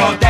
so